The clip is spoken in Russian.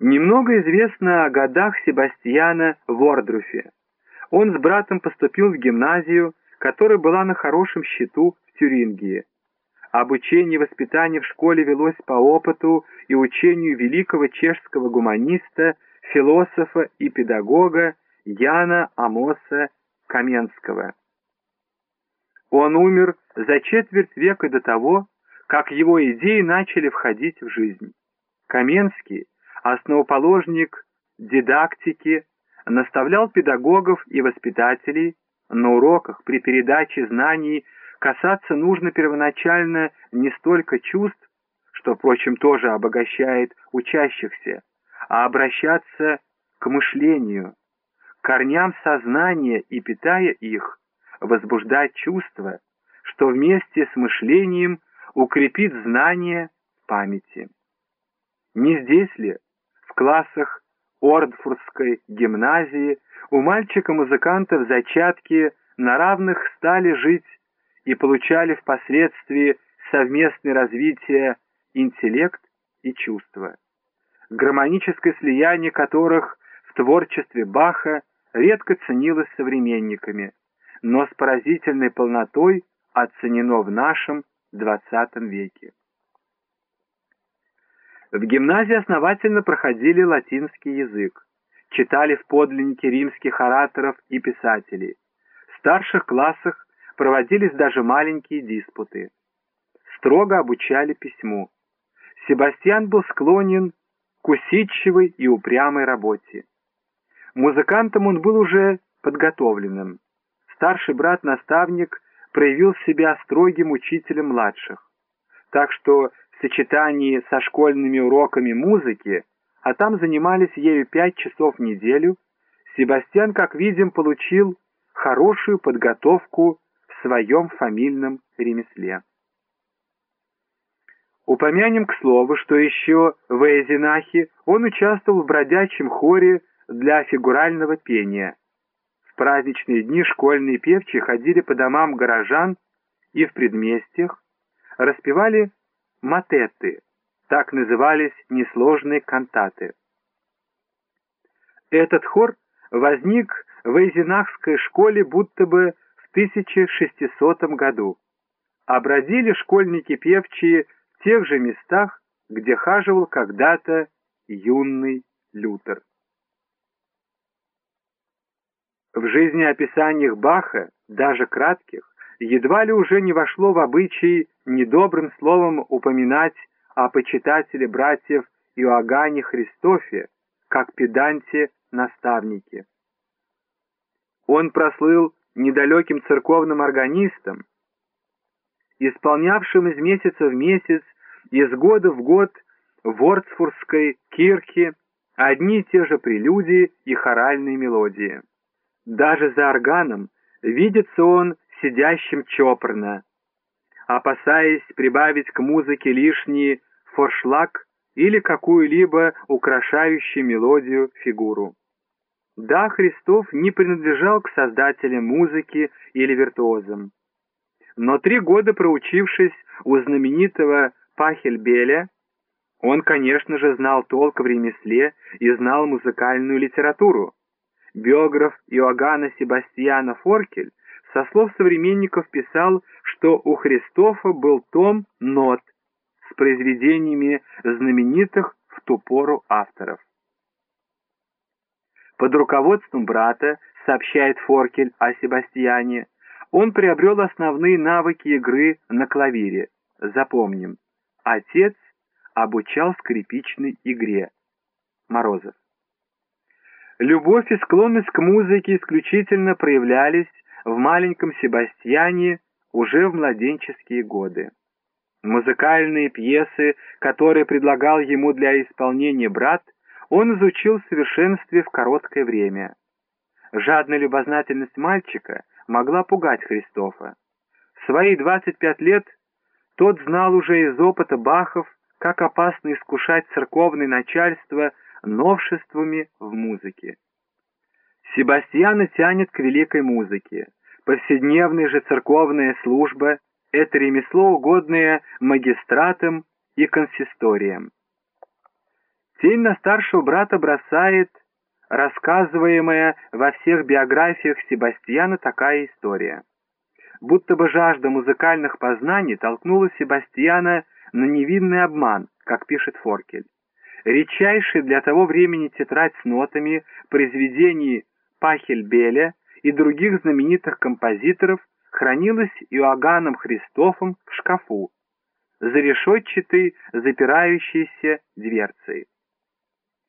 Немного известно о годах Себастьяна в Ордруфе. Он с братом поступил в гимназию, которая была на хорошем счету в Тюрингии. Обучение и воспитание в школе велось по опыту и учению великого чешского гуманиста, философа и педагога Яна Амоса Каменского. Он умер за четверть века до того, как его идеи начали входить в жизнь. Каменский, основоположник дидактики, наставлял педагогов и воспитателей на уроках при передаче знаний касаться нужно первоначально не столько чувств, что, впрочем, тоже обогащает учащихся, а обращаться к мышлению, к корням сознания и, питая их, возбуждать чувства, что вместе с мышлением укрепит знание памяти. Не здесь ли, классах Ордфуртской гимназии, у мальчика-музыканта в зачатке на равных стали жить и получали впоследствии совместное развитие интеллект и чувства, гармоническое слияние которых в творчестве Баха редко ценилось современниками, но с поразительной полнотой оценено в нашем XX веке. В гимназии основательно проходили латинский язык, читали в подлиннике римских ораторов и писателей. В старших классах проводились даже маленькие диспуты. Строго обучали письму. Себастьян был склонен к усидчивой и упрямой работе. Музыкантом он был уже подготовленным. Старший брат-наставник проявил себя строгим учителем младших. Так что сочетании со школьными уроками музыки, а там занимались ею пять часов в неделю, Себастьян, как видим, получил хорошую подготовку в своем фамильном ремесле. Упомянем к слову, что еще в Эйзенахе он участвовал в бродячем хоре для фигурального пения. В праздничные дни школьные певчие ходили по домам горожан и в предместьях, распевали матеты, так назывались несложные кантаты. Этот хор возник в Эйзенахской школе будто бы в 1600 году, а бродили школьники-певчие в тех же местах, где хаживал когда-то юный Лютер. В жизнеописаниях Баха, даже кратких, едва ли уже не вошло в обычай недобрым словом упоминать о почитателе братьев Иоганне Христофе, как педанте-наставнике. Он прослыл недалеким церковным органистом, исполнявшим из месяца в месяц, из года в год в Ворцфурской кирхе одни и те же прелюдии и хоральные мелодии. Даже за органом видится он сидящим чопорно, опасаясь прибавить к музыке лишний форшлаг или какую-либо украшающую мелодию фигуру. Да, Христов не принадлежал к создателям музыки или виртуозам. Но три года проучившись у знаменитого Пахельбеля, он, конечно же, знал толк в ремесле и знал музыкальную литературу. Биограф Иоганна Себастьяна Форкель со слов современников писал, что у Христофа был том нот с произведениями знаменитых в ту пору авторов. Под руководством брата, сообщает Форкель о Себастьяне, он приобрел основные навыки игры на клавире. Запомним, отец обучал скрипичной игре. Морозов. Любовь и склонность к музыке исключительно проявлялись в маленьком Себастьяне уже в младенческие годы. Музыкальные пьесы, которые предлагал ему для исполнения брат, он изучил в совершенстве в короткое время. Жадная любознательность мальчика могла пугать Христофа. В свои 25 лет тот знал уже из опыта Бахов, как опасно искушать церковное начальство новшествами в музыке. Себастьяна тянет к великой музыке. Повседневная же церковная служба — это ремесло, угодное магистратам и консисториям. Тень на старшего брата бросает рассказываемая во всех биографиях Себастьяна такая история. Будто бы жажда музыкальных познаний толкнула Себастьяна на невинный обман, как пишет Форкель. Редчайшая для того времени тетрадь с нотами произведений Пахельбеля и других знаменитых композиторов хранилась Иоганном Христофом в шкафу, за решетчатой запирающейся дверцей.